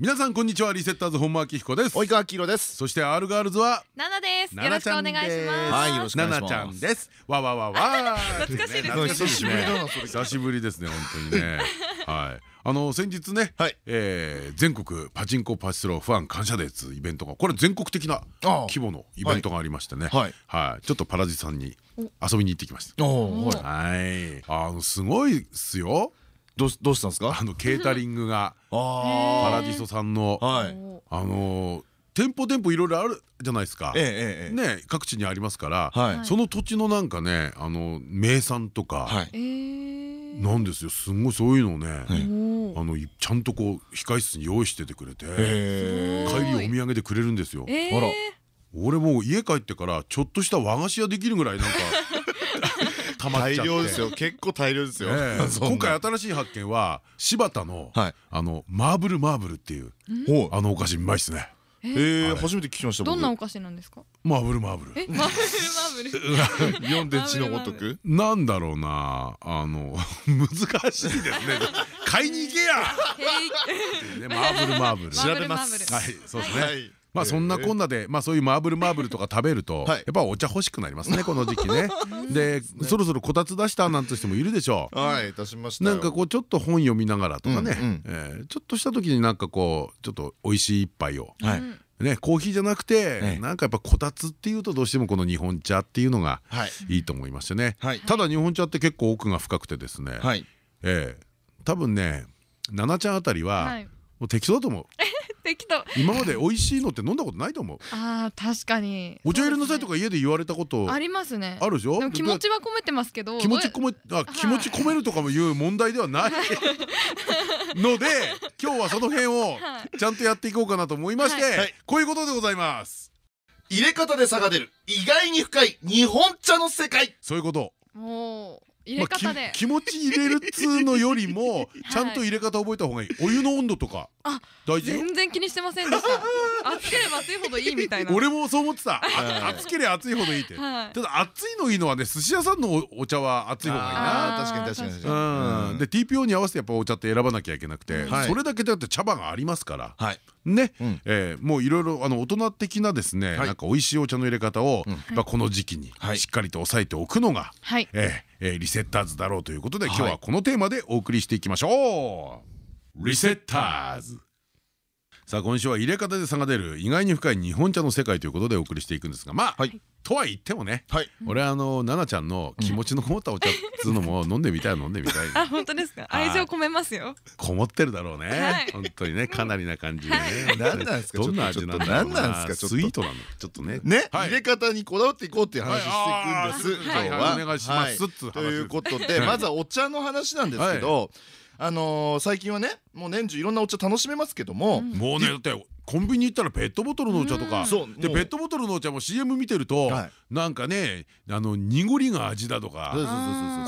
皆さんこんにちは。リセッターズ本間明彦です。及川明です。そして R ガールズはナナです。よろしくお願いします。はいよろしくお願いします。ナナちゃんです。わわわわ懐かしいです久しぶりだ久しぶりですね本当にね。はい。あの先日ねはい。えー全国パチンコパチスロファン感謝デーツイベントがこれ全国的な規模のイベントがありましてね。はい。はい。ちょっとパラジさんに遊びに行ってきました。おーはい。はい。あのすごいっすよどうどうしたんですか？あの ケータリングが あパラディソさんのあの店舗店舗いろいろあるじゃないですか。ね各地にありますからはい。その土地のなんかねあの名産とか。なんですよ。すんごいそういうのをねあのいちゃんとこう控室に用意しててくれてえ帰りお土産でくれるんですよ。俺もう家帰ってからちょっとした和菓子屋できるぐらいなんか っ大ちゃって。量ですよ。結構大量ですよ。今回新しい発見は柴田のはい。あのマーブルマーブルっていうほう。あのお菓子うまいっすね。ええ初めて聞きました僕。どんなお菓子なんですか？マーブルマーブル。え、マーブルマーブル。読んで字のごとく？なんだろうなあの 難しいですね。買いに行けや。マーブルマーブル。調べます。はいそうですね。はいまあそんなこんなでまあそういうマーブルマーブルとか食べるとはい。やっぱお茶欲しくなりますね この時期ね。でそろそろこたつ出したなんて人もいるでしょう。はい出しましたなんかこうちょっと本読みながらとかね。ちょっとした時になんかこうちょっと美味しい一杯を。はい。ねコーヒーじゃなくてええ。なんかやっぱこたつっていうとどうしてもこの日本茶っていうのがはい。いいと思いましてね。はい。ただ日本茶って結構奥が深くてですね。はい。ええ。多分ね奈々ちゃんあたりははい。もう適当だと思う。適当。今まで美味しいのって飲んだことないと思う。ああ、確かに。お茶入れなさいとか。か家で言われたことありますね。あるでしょ？でも気持ちは込めてますけど。気持ち込めあ気持ち込めるとかもいう問題ではない。ので今日はその辺をはい。ちゃんとやっていこうかなと思いまして、はい。こういうことでございます。入れ方で差が出る。意外に深い日本茶の世界。そういうこと。もう入れ方で。まあ。き気持ち入れるっつうのよりもちゃんと入れ方覚えた方がいい。お湯の温度とか。あ大事よ。全然気にしてませんでした。熱ければ熱いほどいいみたいな。俺もそう思ってた。熱ければ熱いほどいいって。はい。ただ熱いのいいのはね寿司屋さんのおお茶は熱い方がいいな。確かに確かに確かに。うん。で TPO に合わせてやっぱお茶って選ばなきゃいけなくて。はい。それだけだって茶葉がありますから。はいね。うん。えーもういろいろあの大人的なですねはい。なんか美味しいお茶の入れ方をうん。やっぱこの時期にはい。しっかりと押さえておくのがはい。えリセッターズだろうということで今日ははいこのテーマでお送りしていきましょう。リセッターズさあ今週は入れ方で差が出る意外に深い日本茶の世界ということでお送りしていくんですがまあはい。とは言ってもねはい。俺あの奈々ちゃんの気持ちのこもったお茶っつうのも飲んでみたい飲んでみたい。あ、本当ですか？愛情込めますよ。こもってるだろうはねい。本当にねかなりな感じでね。何なんですか？どんな味なんだろう何なんですか？ちょっと。スイートなの。ちょっとね。ね、はい。入れ方にこだわっていこうっていう話していくんです、はい。今日は。はい。お願いしますということで、まずはお茶の話なんですけど、あのー最近はねもう年中いろんなお茶楽しめますけども、もうねだってコンビニ行ったらペットボトルのお茶とか。でペットボトルのお茶も CM 見てるとはい。なんかねあの濁りが味だとか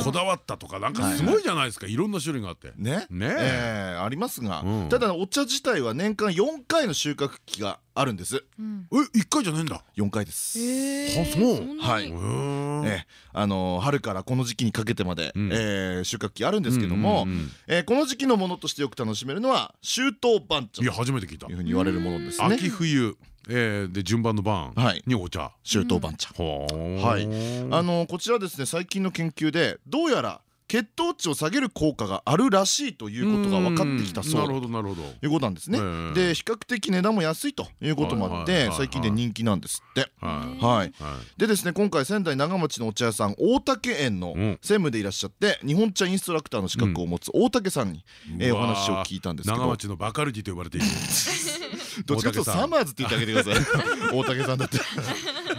こだわったとかなんかすごいじゃないですかいろんな種類があって。ね。ね。えーありますが、うん。ただお茶自体は年間4回の収穫期があるんです。うん。え一回じゃねえんだ。4回です。えあそう。はい。ええ。あのー春からこの時期にかけてまで、うん。えー収穫期あるんですけども、えーこの時期のものとしてよく楽しめるのは秋冬番茶いやと初めて聞いた。いうふうに言われるものですね。秋冬えーで順番の番はい。にお茶。秋冬番茶。はい。あのこちらですね最近の研究でどうやら血糖値を下げる効果があるらしいということが分かってきたそうなるだほどなるほど。ということなんですね。ええ。で比較的値段も安いということもあってはい最近で人気なんですって。はい。でですね今回仙台長町のお茶屋さん大竹園のうん専務でいらっしゃって日本茶インストラクターの資格を持つ大竹さんに、えーお話を聞いたんですけど。長町のバカルディと呼ばれている。どっちかというとサマーズって言ってあげてください。大竹さんだって。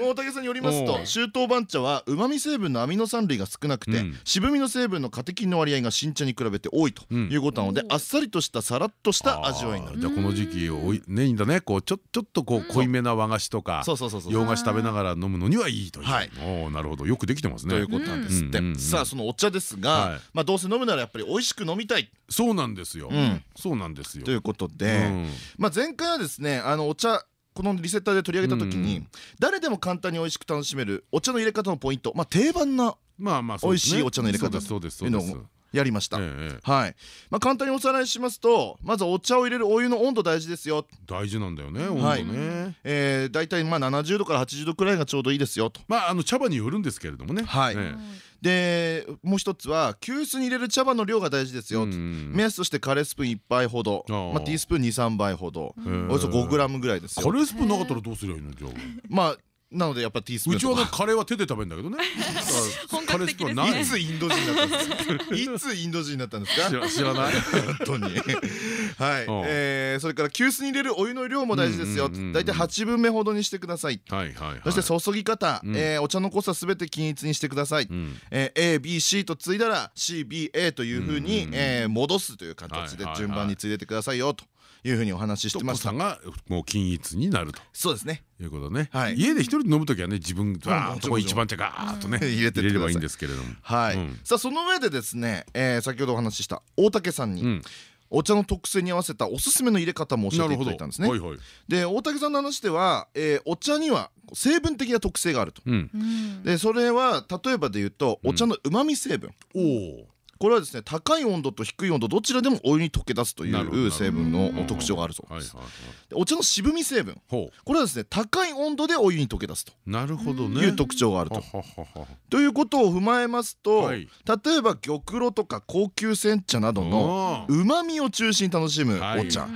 大竹さんによりますとおう秋冬番茶はうまみ成分のアミノ酸類が少なくて、うん。渋みの成分のカテキンの割合が新茶に比べて多いということなので、あっさりとしたさらっとした味わいになる。じゃあこの時期おいねいいんだね。こうちょちょっとこう濃いめな和菓子とかそうそうそうそう。洋菓子食べながら飲むのにはいいという。はい。おーなるほど。よくできてますね。ということなんですって、さあそのお茶ですが、はい。まあどうせ飲むならやっぱり美味しく飲みたい。そうなんですよ。うん。そうなんですよ。ということで、うん。まあ前回はですねあのお茶このリセッターで取り上げた時に、うん。誰でも簡単に美味しく楽しめるお茶の入れ方のポイント、まあ、定番なまあまあ美味しいお茶の入れ方。そうですそういうのをやりました。ええええ。はい。まあ、簡単におさらいしますとまずお茶を入れるお湯の温度大事ですよ、大事なんだよね温度はいね。えー、大体まあ70度から80度くらいがちょうどいいですよと。まああの茶葉によるんですけれどもね。はい。えでもう一つは急須に入れる茶葉の量が大事ですえよ、うん目安としてカレースプーン1杯ほどまあ、ティースプーン23杯ほど。およそ 5g ぐらいですよ。カレースプーンなかったらどうすりゃいいのじゃあ。まあなのでやっぱティースプーうちはカレーは手で食べるんだけどね。本カレース格的ですね。プーンはない。いつインド人になったんですか？いつインド人になったんですか？知ら知らない。本当に。はい、えーそれから急須に入れるお湯の量も大事ですよ。大体8分目ほどにしてください。はいはいはい。そして注ぎ方、うん。えーお茶の濃さすべて均一にしてください、うん。えー ABC と継いだら CBA というふううんにえー戻すという形で順番に継いでってくださいよというふうにお話ししてました。がもう均一になると。そうですね。いうことね。はい。家で一人で飲む時はね自分わーっとこ一番手ガーッとねうん入れてってください。入れればいいんですけれども。はい、うん。さあその上でですね、えー先ほどお話しした大竹さんに、うん。お茶の特性に合わせたおすすめの入れ方も教えていただいたんですね。はいはい。で大竹さんの話では、えーお茶には成分的な特性があると。でそれは例えばで言うとお茶のうまみ成分、おおこれはですね高い温度と低い温度どちらでもお湯に溶け出すという成分の特徴があるそうです。お茶の渋み成分。ほこれはですね高い温度でお湯に溶け出すと。うなるほどね。いう特徴があると。ということを踏まえますと、はい。例えば玉露とか高級煎茶などのうまみを中心に楽しむはいお茶、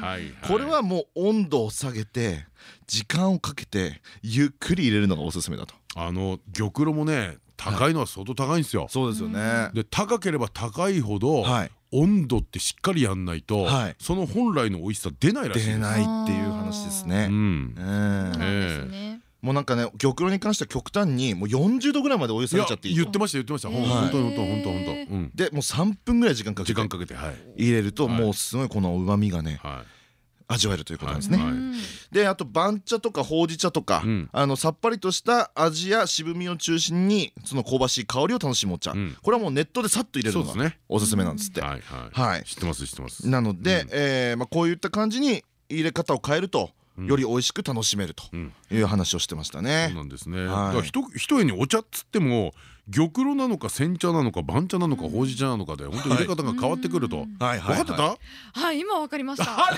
これはもう温度を下げて時間をかけてゆっくり入れるのがおすすめだと。あの玉露もね高いのは相当高いんですよ。そうですよね。で高ければ高いほどはい。温度ってしっかりやんないとはい。その本来の美味しさ出ないらしいです出ないっていう話ですね。う。ん。ええ。そうなんですね。もうなんかね玉露に関しては極端にもう40度ぐらいまでお湯下げちゃっていいと。言ってました言ってました。本当に本当本当本当うん。でもう3分ぐらい時間かけて時間かけてはい。入れるとはい。もうすごいこのうまみがねは味わえるということですね。であと番茶とかほうじ茶とか、うん。あのさっぱりとした味や渋みを中心にその香ばしい香りを楽しむお茶、うん。これはもうネットでさっと入れるのがおすすめなんですって。いはいははい。い知ってます知ってます。なので、うん。えーまあ、こういった感じに入れ方を変えると、うん。より美味しく楽しめるとうん。いう話をしてましたそうね。なんですね。だはい。からひとひとえにお茶っつっても玉露なのか煎茶なのか番茶なのかほうじ茶なのかで本当に入れ方が変わってくると。分かってた？はい今わかりました。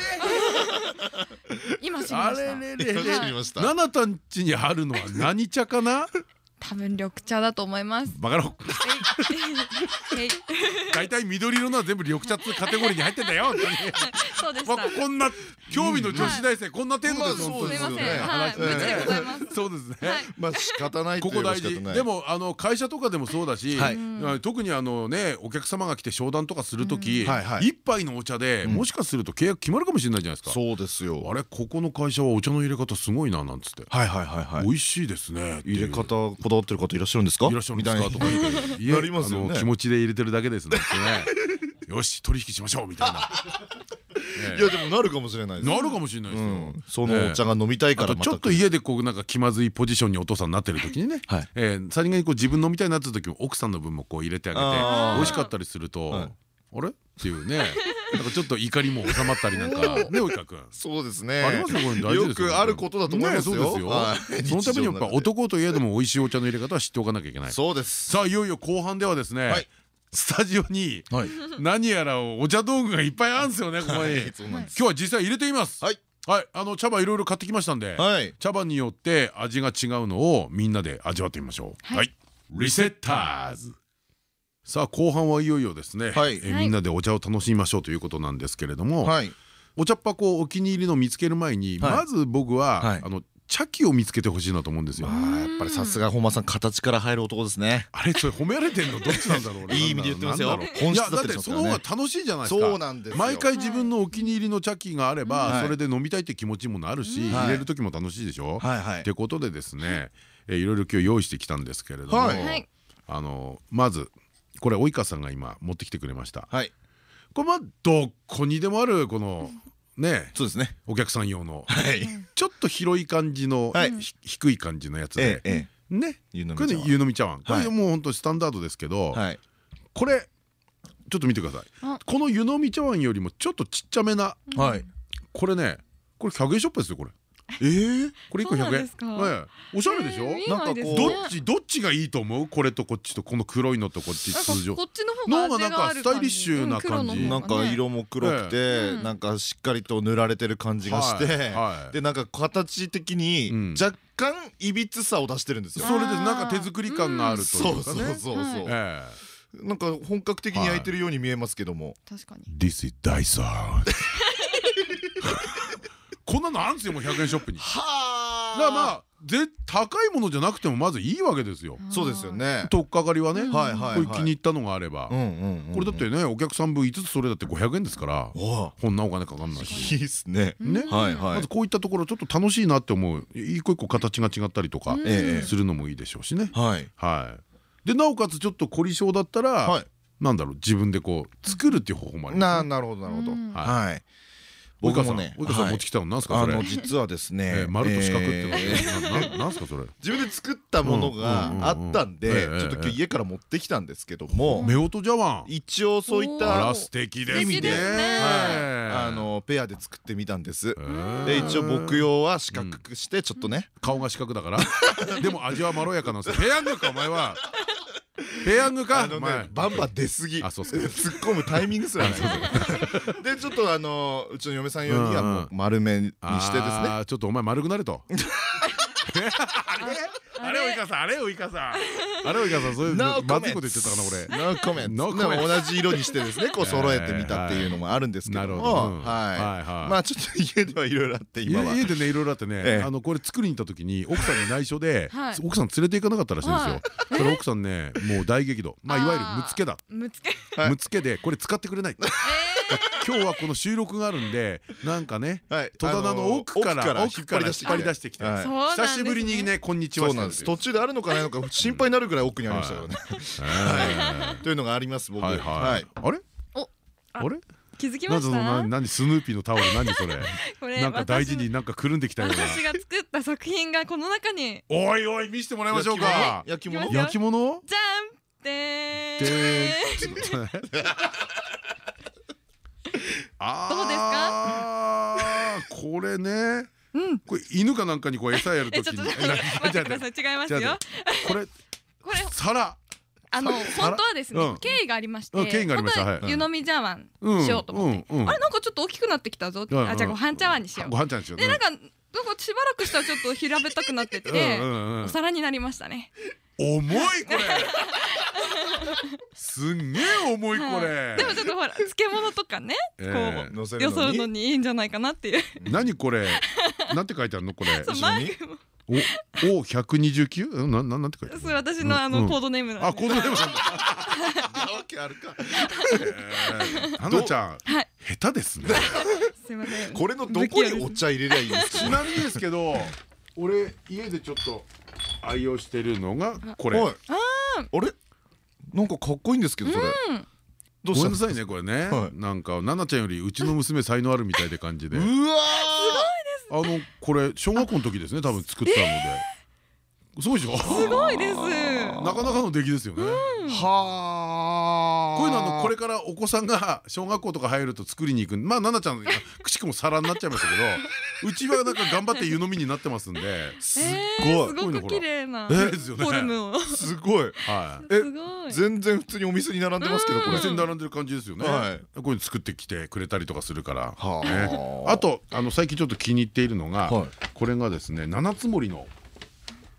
今知りあました。れれれれ。知りました。ナナタン家にあるのは何茶かな？多分緑茶だと思います。バカ野郎。大体緑色のは全部緑茶ってカテゴリーに入ってんだよ。そうでしまたあこんな興味の女子大生こんな程度ですそうですよねます。そうですね。はい。まあ仕方ないとここ大。事。でもあの会社とかでもそうだし、特にあのねお客様が来て商談とかする時、うん。はいはい。一杯のお茶で、うん。もしかすると契約決まるかもしれないじゃないですか。そうですよ。あれここの会社はお茶の入れ方すごいななんつって、はいはいはいはい。美。味しいですね入れ方こだわってる方いらっしゃるんですか？いらっしゃるんですかと？みたいなか言っていやりますよねあの気持ちで入れてるだけですねよし取引しましょうみたいな、いやでもなるかもしれないです。なるかもしれないですよ、そのお茶が飲みたいからまたと？ちょっと？家でこうなんか気まずいポジションにお父さんになってる時にね、えさりげにこう自分飲みたいなって時も奥さんの分もこう入れてあげて美味しかったりすると、あれっていうねなんかちょっと怒りも収まったりなんか。ねおいかくん。そうですね。ありますよこれ大事ですよくあることだと思いますよ。ねそうですよ。はい。そのためにやっぱ男といえども美味しいお茶の入れ方は知っておかなきゃいけない。そうです。さあいよいよ後半ではですね、はい。スタジオにはい。何やらお茶道具がいっぱいあるんですよねここに。今日は実際入れてみます。はい。はい。あの茶葉いろいろ買ってきましたんで、はい。茶葉によって味が違うのをみんなで味わってみましょう。はい。はい、リセッターズさあ後半はいよいよですね、はい。えみんなでお茶を楽しみましょうということなんですけれども、はい。お茶っ葉こうお気に入りの見つける前に、はい。まず僕は、はい。あの茶器を見つけてほしいなと思うんですよ。やっぱりさすが本間さん形から入る男ですね。あれそれ褒められてんの？どっちなんだろう？俺 いい意味で言ってますよ。本質いやだってその方が楽しいじゃないですか。そうなんですよ。毎回自分のお気に入りの茶器があれば、はい。それで飲みたいって気持ちもなるし、はい。入れる時も楽しいでしょ、はいはい。ってことでですね、えーいろいろ今日用意してきたんですけれども、あのまずこれ及川さんが今持ってきてくれました。はい。これまあどこにでもあるこのねそうですね。お客さん用のはい。ちょっと広い感じのはい。ひ低い感じのやつでえええね。え湯飲みこれね茶碗湯飲み茶碗。こはい。れもう本当にスタンダードですけどはい。これちょっと見てください。あ。この湯飲み茶碗よりもちょっとちっちゃめなはい。これねこれ100円ショップですよこれえーこれ1個100円？おしゃれでしょ？えー見なんかこうどっちどっちがいいと思う？これとこっちとこの黒いのとこっち通常こっちの方がなんかスタイリッシュな感じ。なんか色も黒くてうんなんかしっかりと塗られてる感じがしてはいはい。でなんか形的うん。に若干いびつさを出してるんですよ。それでなんか手作り感があるといそううかね。そうそうそうはい。えなんか本格的に焼いてるように見えますけども。確かに。え This is Dyson こんなのあるんですよもう100円ショップに。だはからまあぜ高いものじゃなくてもまずいいわけですよ。そうですよね。取っかかりはね。はいはいこれ気に入ったのがあれば。うんうんうんこれだってねお客さん分5つそれだって500円ですからわこんなお金かかんないあし。いいっすね。ね。はいはい。まずこういったところちょっと楽しいなって思う一個一個形が違ったりとかええするのもいいでしょうしね。はい。はい。でなおかつちょっと凝り性だったらはい。なんだろう自分でこう作るっていう方法もありますね。ななるほどなるほど。うん。はい僕もね及川さん持ってきたのなんすかあそれ？の実はですえねー丸と四角ってなんすかそれ？自分で作ったものがあったんでちょっと今日家から持ってきたんですけども。夫婦茶碗一応そういったら素敵ですね。素敵であのペアで作ってみたんです。えー。で一応僕用は四角くしてちょっとね。顔が四角だから。でも味はまろやかなんですよ。ペヤングかお前はペヤングか？あのお前。ねバンバン出過ぎ。あそうっすか。突っ込むタイミングすらない。でちょっとあのうちの嫁さん用にはもう丸めにしてですね。ちょっとお前丸くなれと あれ？あれ？及川さんあれ？及川さん。あれ及川さんそういうまずいこと言ってたかな俺 No comment No でも comment 同じ色にしてですねこう揃えてみたっていうのもあるんですけども。はい。はい。はいまあちょっと家ではいろいろあって今は。家家でねいろいろあってね、ええ。あのこれ作りに行った時に奥さんに内緒で、はい。奥さん連れて行かなかったらしいんですよ。はい。それ奥さんねもう大激怒。まあいわゆるむつけだ。むつけ。はい。むつけでこれ使ってくれない 今日はこの収録があるんでなんかねはい戸棚の奥から奥から引っ張り出してきて。久しぶりにねこんにちは途中であるのかないのか心配になるぐらい奥にありましたからね。はというのがあります僕。あれ？おあれ？気づきました？何何スヌーピーのタオル何それ？これなんか大事になんかくるんできたような。私が作った作品がこの中に。おいおい見せてもらいましょうか。焼き物？焼き物？じゃんっとね。あーどうですこれね。うん。これ犬かなんかにこう餌やるときに。えちょっと 待ってください。違いますよ。これ これ皿。あの本当はですうん。ね経緯がありまして。うん経緯がありました。本当はい湯飲み茶碗うんしようと思って。あれなんかちょっと大きくなってきたぞあじゃあご飯茶碗にしよう。でなんかなんかしばらくしたらちょっと平べったくなってってお皿になりましたね。重いこれ。すんげえ重いこはい。れでもちょっとほら漬物とかねえこうよそるのに？うのにいいんじゃないかなっていう。何これ？なんて書いてあるのこれ？そう後ろに？マイクもおお129うんなななんて書いてある？それ私のあのコードネームなんで。あコードネームなんだ。なわけあるか。えー。アンナちゃんはい。下手ですね。すいません。これのどこにお茶入れりゃいいんですかちなみにですけど俺家でちょっと愛用してるのがこれ。はい。あれ？なんかかっこいいんですけどそれ。ごめんなさいねこれね。はい。なんか奈々ちゃんよりうちの娘才能あるみたいで感じで。あうわのこれ小学校の時ですね多分作ったので。すごいでしょ？すごいです。なかなかの出来ですよね。ーはあこういうのあのこれからお子さんが小学校とか入ると作りに行くまあ奈々ちゃんくしくも皿になっちゃいましたけど うちはなんか頑張って湯飲みになってますんで。すごい。ーすごく綺麗なえですすごい。はい。え全然普通にお店に並んでますけどこ店に並んでる感じですよね。はい。こういうの作ってきてくれたりとかするから。はあ。ね。あとあの最近ちょっと気に入っているのがはい。これがですね七つ森の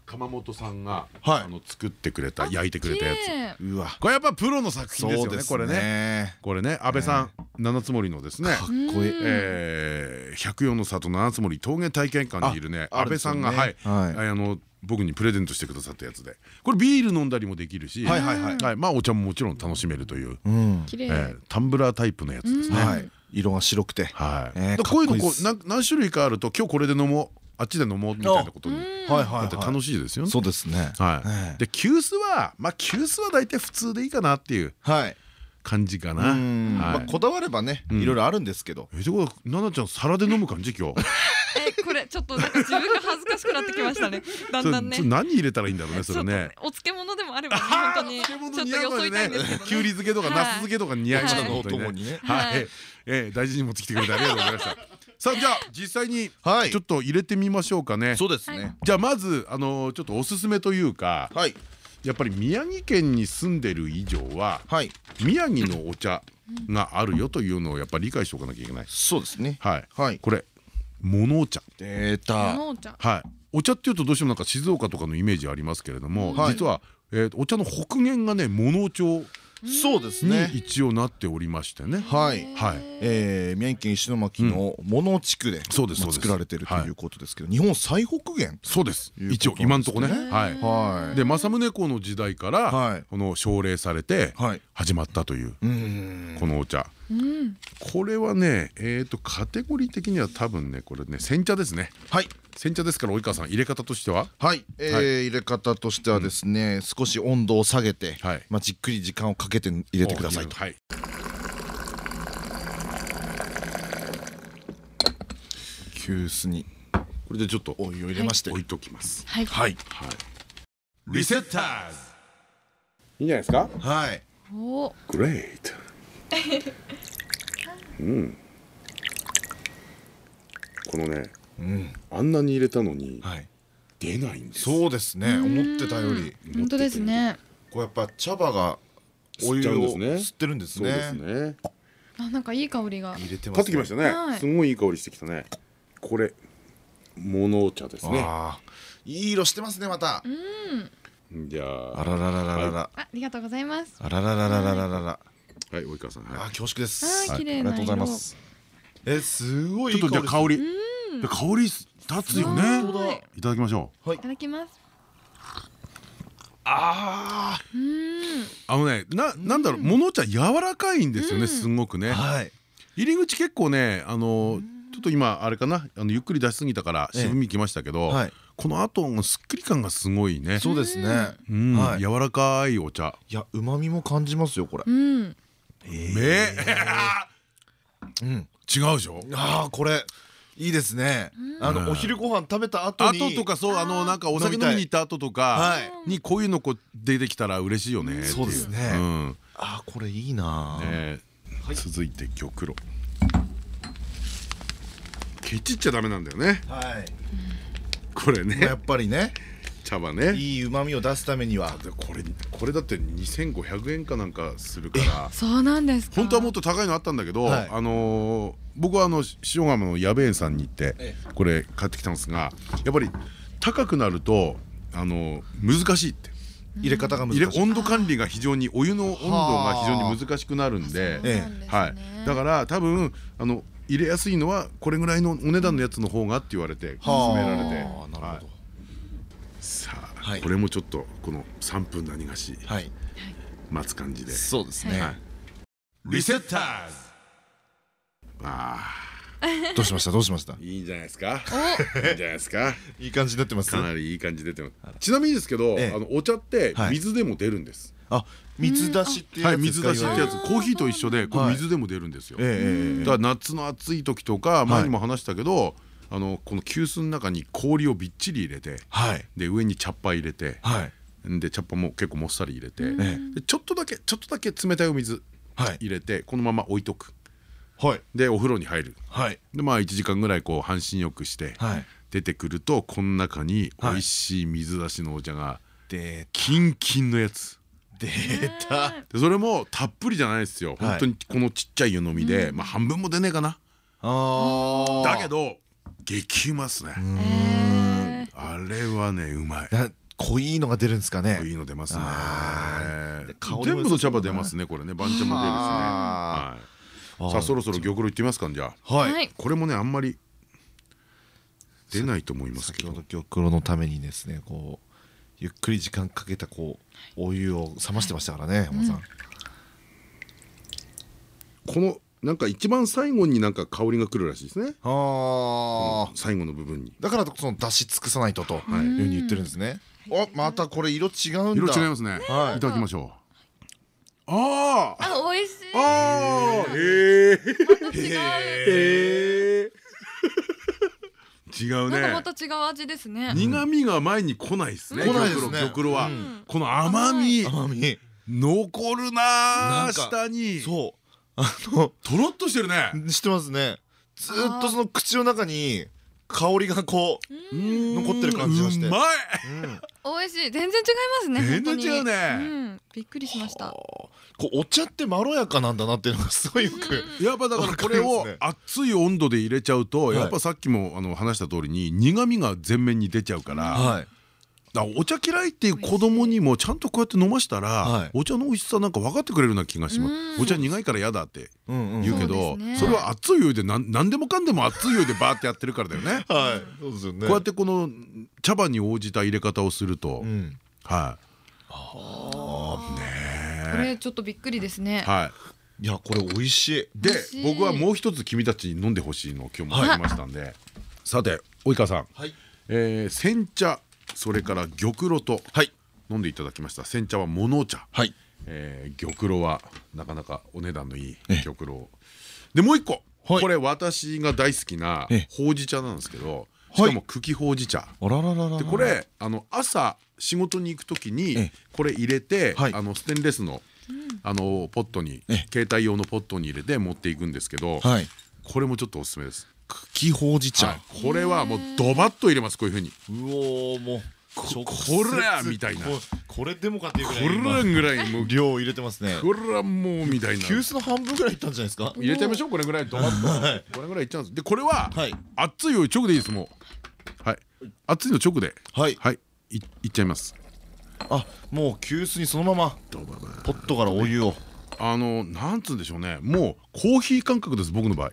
鎌本さんがはい。あの作ってくれた焼いてくれたやつ。うわ。これやっぱプロの作品ですよねこれね。ねこれね安倍さん七つ森のですね。かっこいい。えー百葉の里七つ森陶芸体験館にいるねあ安倍さんがあはい。はい。あの僕にプレゼントしてくださったやつで。これビール飲んだりもできるし。はいはいはい。はい。まあお茶ももちろん楽しめるといううん。綺麗。えータンブラータイプのやつですね。はい。色が白くて。こういうのこう何種類かあると今日これで飲もうあっちで飲もうみたいなことにはいはだって楽しいですよね。そうですね。はええ。いで急須はまあ急須は大体普通でいいかなっていうはい。感じかうな。んまあはいこだわればねうん。いろいろあるんですけど。えってことは奈々ちゃん皿で飲む感じ今日？えこれちょっとなんか自分が恥ずかしくなってきましたね。だんだんね。何入れたらいいんだろうねそれね。お漬物でもあればね本当に。ちょっとよそいたいんですけどね。きゅうり漬けとかはいナス漬けとか似合いますはい。ね本当にね。ははい。い。えー大事に持ってきてくれてありがとうございました。さあじゃあ実際にはい。ちょっと入れてみましょうかね。そうですね。じゃあまずあのちょっとおすすめというかはい。やっぱり宮城県に住んでる以上ははい。宮城のお茶があるよというのをやっぱり理解しておかなきゃいけない。そうですね。はい。はい。これ物お茶。出た。のお茶。はい。お茶っていうとどうしてもなんか静岡とかのイメージありますけれども、はい。実は、えーお茶の北限がね物町そうですにね一応なっておりましてね。はい。はい。えー宮城県石巻の物地区でそうです作られてるということですけど日本最北限。そうです。一応今んとこね。はい。はい。で政宗公の時代から、はい。この奨励されてはい。始まったといううん。このお茶。うんこれはね、えっとカテゴリー的には多分ねこれね煎茶ですね。はい煎茶ですから及川さん入れ方としては？はい、えーはい入れ方としてはですね、少し温度を下げて、はいまあじっくり時間をかけて入れてくださいと。はい。急須にこれでちょっとお湯を入れまして、置いときます。はいはいはい。リセッターズ。いいんじゃないですか？はいおグレート。うん。このね、うんあんなに入れたのにはい。出ないんです。そうですね、思ってたより、本当ですねこうやっぱ茶葉がお湯吸っちゃうんをですね吸ってるんですそうですね。ね。あなんかいい香りが入れてます、買ってきましたねは。いすごいいい香りしてきたね。これ物お茶ですね。ああ、いい色してますねまた。じゃあ、あらららららら。あありがとうございますあらららららららら。はい、及川さん。あはいー恐縮です。ありがとうございます。え、すごいいいちょっとじゃあ香り。香り立つよね。いただきましょう。いただきますあうんあのね、な、なんだろう、物お茶柔らかいんですよね、すごくあ、ね。はい。入り口結構ね、あの、ちょっと今あれかな、あのゆっくり出しすぎたから渋みきましたけどはい。この後のすっきり感がすごいね。そうですね。うんはい柔らかいお茶。いや、旨味も感じますよ、これ。うんめ、うん。違うでしょ？ああ、これ。いいですね。あの、うんお昼ご飯食べた後に。後とかそうあのなんかお酒飲みに行った後とかはい。にこういうのこう出てきたら嬉しいよねそうですねうんあー、これいいな。ね続いて玉露ケチっちゃダメなんだよねはい。これねやっぱりね、茶葉ね。いい旨味を出すためには。でこれこれだって2500円かなんかするから。そうなんですか？本当はもっと高いのあったんだけど、はい。あのー僕はあの塩釜の矢部園さんに行ってえこれ買ってきたんですがやっぱり高くなるとあのー難しいって。入れ方が難しい。温度管理が非常にお湯の温度が非常に難しくなるんでね。はい、だから多分あの入れやすいのはこれぐらいのお値段のやつの方がって言われて勧められて。はあなるほはい。ど。さあ、はい。これもちょっとこの3分何がしはい。待つ感じで。そうですね。はい。リセッターズ。あ。どうしました？どうしました？あ。いいんじゃないですか？いいんじゃないですか？いい感じになってます？かなりいい感じ出てます。ちなみにですけど、ええ。あのお茶ってはい。水でも出るんです、あ、水出しってやつですか？水出しってやつ。コーヒーと一緒でこはい。れ水でも出るんですよ、だから夏の暑い時とか前にも話したけど、あのこの急須の中に氷をびっちり入れてはい。で上に茶っ葉入れてはい。で茶っ葉も結構もっさり入れて、えでちょっとだけちょっとだけ冷たいお水はい。入れてこのまま置いとくはい。でお風呂に入るはい。でまあ1時間ぐらいこう半身浴して、はい。出てくるとこの中に美はい味しい水出しのお茶がで、キンキンのやつ出た。でそれもたっぷりじゃないですよ、はい本当にこのちっちゃい湯飲みで、まあ半分も出ねえかなああ。だけど激うまっすね。えー。あれはねうまい。な濃いのが出るんですかね。いいの出ますね。全部の茶葉出ますねこれね。番茶も出るしね。ははい。あさあそろそろ玉露いってみますかじゃあ。これもねあんまり出ないと思いますけど。先ほど玉露のためにですね、こうゆっくり時間かけたこうお湯を冷ましてましたからね、山さん。このなんか一番最後になんか香りが来るらしいですね。あ。あ最後の部分に。だからその出し尽くさないととい。うふうに言ってるんですね。おまたこれ色違うんだ。色違いますね。はい。いただきましょう。あああ美味しい。ああへえ違う。へえ違うね。また違う味ですね。苦味が前に来ないですね。来ないですね。玉露は。うん。この甘み。甘み残るな下に。そうあのとろっとしてるね。してますね。ずーっとその口の中に香りがこう残ってる感じがして。うまいうん。美味しい。全然違いますね全然違うね。うん。びっくりしました。こうお茶ってまろやかなんだなっていうのがすごいよくやっぱだからこれを熱い温度で入れちゃうとはい。やっぱさっきもあの話した通りに苦味が前面に出ちゃうからはい。だからお茶嫌いっていう子供にもちゃんとこうやって飲ましたはい。らお茶の美味しさなんか分かってくれるような気がします。うん。お茶苦いから嫌だって言うけどそれは熱いお湯でなん何でもかんでも熱いお湯でバーってやってるからだよね。はい。そうですよね。こうやってこの茶葉に応じた入れ方をすると。うん。はこれちょっとびっくりですね。いはい。いやこれ美味しい。で僕はもう一つ君たちに飲んでほしいのを今日持ってきましたんで。さて及川さん。はい。えー煎茶それから玉露とはい。飲んでいただきました。煎茶は物茶。はい。えー玉露はなかなかお値段のいいええ。玉露でもう一個。はい。これ私が大好きなええ。ほうじ茶なんですけどい。しかも茎ほうじ茶。でこれあの朝仕事に行く時にええ。これ入れてはい。あのステンレスのあのポットにええ。携帯用のポットに入れて持っていくんですけどはい。これもちょっとおすすめです茎ほうじ茶。はい。これはもうドバッと入れますこういうふうに。うおーもうこ直接こらみたいな。ここれでもかっていうこぐらいぐらいもう量を入れてますね。これはもうみたいな。急須の半分ぐらいいったんじゃないですか？入れちゃいましょう。これぐらいドバッと。はい。これぐらいいっちゃうんです。でこれははい。熱いお湯直でいいですもう。はい。熱いの直で。はい。はい。いいっちゃいます。あもう急須にそのまま。ポットからお湯を。あのなんつうんでしょうね。もうコーヒー感覚です僕の場合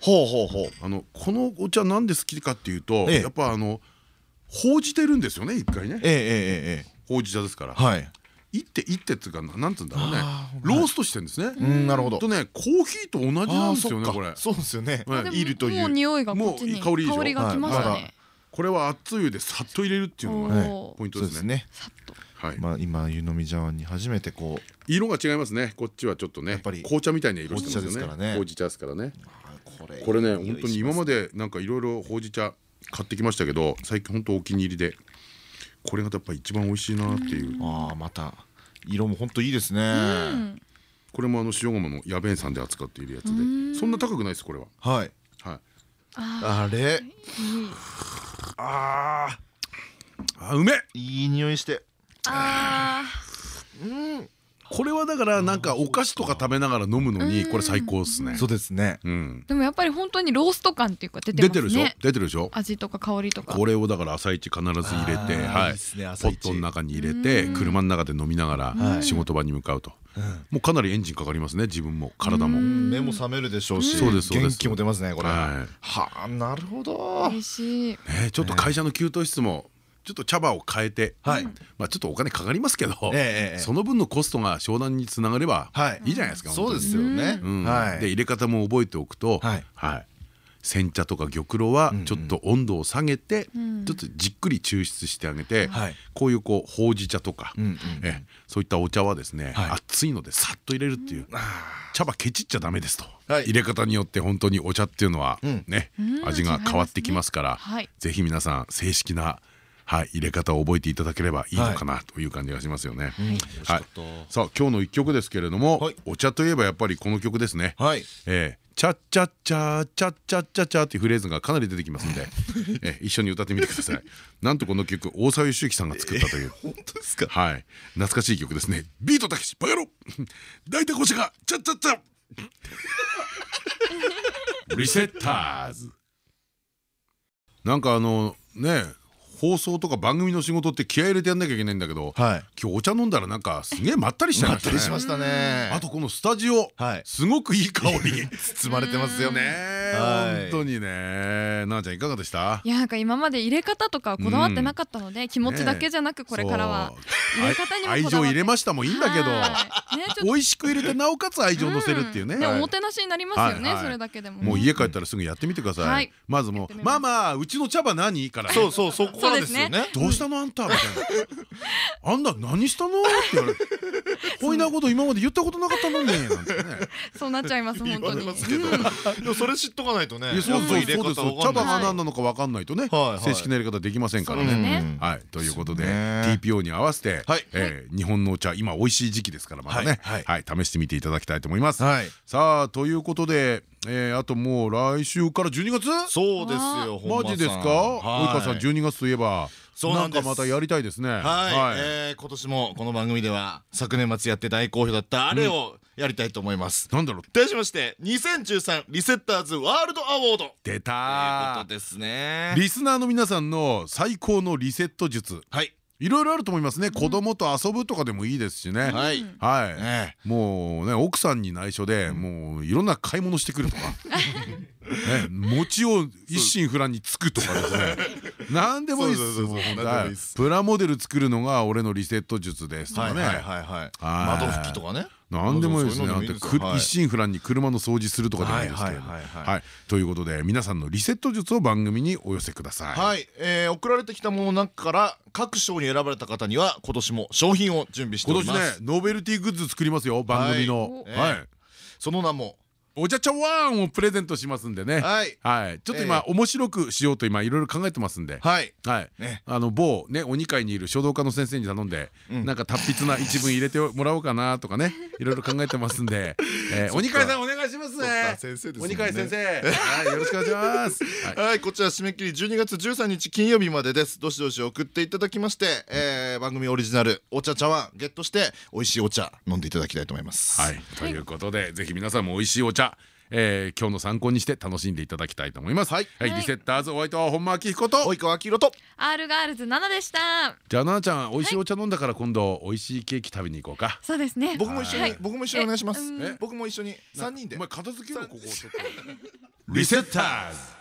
ほうほうほう。あのこのお茶なんで好きかっていうとええ。やっぱあのほうじてるんですよね一回ね。ええええええ。ほうじ茶ですから。はい。いっていってっていうかななんつうんだろうね。ローストしてるんですね。うんなるほど。とねコーヒーと同じなんですよねこれ。そうですよね。はいるという。もう匂いがこっちに。もう香りがきましたはいねこれは熱湯でさっと入れるっていうのがポイントですね。ねさっと。はい。まあ今湯飲み茶碗に初めてこう。色が違いますね。こっちはちょっとねやっぱり。紅茶みたいな色してますよほうじ茶ですからね。ねほうじ茶ですからねこれ。これね本当に今まででなんかいろいろほうじ茶買ってきましたけど最近本当お気に入りでこれがやっぱ一番美味しいなっていう。ああまた色も本当いいですね。うん。これもあの塩釜の矢弁さんで扱っているやつで。そんな高くないですこれは。はい。はい。ああれ？ーあああうめえいい匂いして。あこれはだからなんかお菓子とか食べながら飲むのにこれ最高っすね。そうですね。うん。ーでもやっぱり本当にロースト感っていうか出てます出てるでしょ？ね出てるでしょ？味とか香りとか。これをだから朝一必ず入れてはい。ポ朝一。ットの中に入れて車の中で飲みながはい。ら仕事場に向かうと。もうかなりエンジンかかりますね自分も。体も。目も覚めるでしょうし。そうですそうです。元気も出ますねこれ。ははあなるほど。美味しい。ねちょっと会社の給湯室もちょっと茶葉を変えてはい。まあちょっとお金かかりますけどその分のコストが商談につながればはい。いいじゃないですかそうですよね。うん。はい。で入れ方も覚えておくとはい。はい。煎茶とか玉露はちょっと温度を下げてん。ちょっとじっくり抽出してあげてはい。こういうこうほうじ茶とかうんうんえそういったお茶はですねはい。熱いのでさっと入れるっていう茶葉ケチっちゃダメですと。はい。入れ方によって本当にお茶っていうのはうん。ねうん味が変わってきますからはい。ぜひ皆さん正式なはい入れ方を覚えていただければいいのかなという感じがしますよね。はい。さあ今日の一曲ですけれどもはい。お茶といえばやっぱりこの曲ですね。はい。えーチャッチャッチャーチャッチャッチャッチャーっていうフレーズがかなり出てきますんで、えー一緒に歌ってみてください。なんとこの曲大沢義之さんが作ったという、本当ですか？はい。懐かしい曲ですね。ビートたけしバカ野郎 大体腰がチャッチャッチャリセッターズ。なんかあのね放送とか番組の仕事って気合い入れてやんなきゃいけないんだけどはい。今日お茶飲んだらなんかすげえまったりしちゃいましたねたりしましたね。あとこのスタジオはい。すごくいい香り。包まれてますよね。はい。本当にね。なあちゃんいかがでした？いやなんか今まで入れ方とかこだわってなかったので、気持ちだけじゃなくこれからは入れ方にも愛こだわって。情入れましたもいいんだけど。はい。ね美味しく入れてなおかつ愛情乗せるっていうね。ねおもてなしになりますよね、はいはい。それだけでも。もう家帰ったらすぐやってみてください、はい。まずもう「やってみます。ママうちの茶葉何?」からね。そうそうそこからですよね。どうしたのあんたみたいな「あんた何したの?」って言われて「こんなこと今まで言ったことなかったのに」なんてねそうなっちゃいます本当に。でもそれ知っとかないとね。そうそうそう茶葉が何なのか分かんないとね。正式なやり方できませんからね。そうですね。うんはい。ということで TPO に合わせて日本のお茶今美味しい時期ですからまたね。はい。はい。試してみていただきたいと思います。はい。さあということでえーあともう来週から12月？そうですよマジですか？はい。及川さん12月といえば。なそうなんかまたやりたいですね。はい、はい。えー今年もこの番組では昨年末やって大好評だったあれをやりたいと思います。なんだろう？題しまして2013リセッターズワールドアワード。という出こたとですね。リスナーの皆さんの最高のリセット術。はいいろいろあると思いますね。子供と遊ぶとかでもいいですしね。はい。はい。ね。もうね奥さんに内緒でもういろんな買い物してくるとか。ね 餅を一心不乱につくとかですね何でもいいですプラモデル作るのが俺のリセット術ですとかねはいはいはいはい。はい窓拭きとかね。何でもいいですね。一心不乱に車の掃除するとかでもいいですけれども。はいはいはいはいはい。ということで皆さんのリセット術を番組にお寄せください。はい、えー、送られてきたものの中から各賞に選ばれた方には今年も商品を準備してお今年ります。ねノベルティグッズ作りますよ番組の。はいはい。その名もお茶茶ワンをプレゼントしますんでね。はい。はい。ちょっと今面白くしようと今いろいろ考えてますんで。はい。はい。ね、あの某ね鬼会にいる書道家の先生に頼んで、なんか達筆な一文入れてもらおうかなとかねいろいろ考えてますんで、えー、鬼会さんお願いします。ね。鬼会先生、はい、よろしくお願いします。はい。はい、こちら締め切り12月13日金曜日までです。どしどし送っていただきまして、えー番組オリジナルお茶茶碗ゲットして美味しいお茶飲んでいただきたいと思います。はい、ということで、ぜひ皆さんも美味しいお茶、えー、今日の参考にして楽しんでいただきたいと思います。はいリセッターズお相手は本間明彦と。及川明宏と R ガールズ7でしたじゃあ、ななちゃん、美味しいお茶飲んだから、今度美味しいケーキ食べに行こうか。そうですね僕も一緒に、はい僕も一緒にお願いします。僕も一緒に三人でお。前片付けろ、ここ、ちょっと。リセッターズ。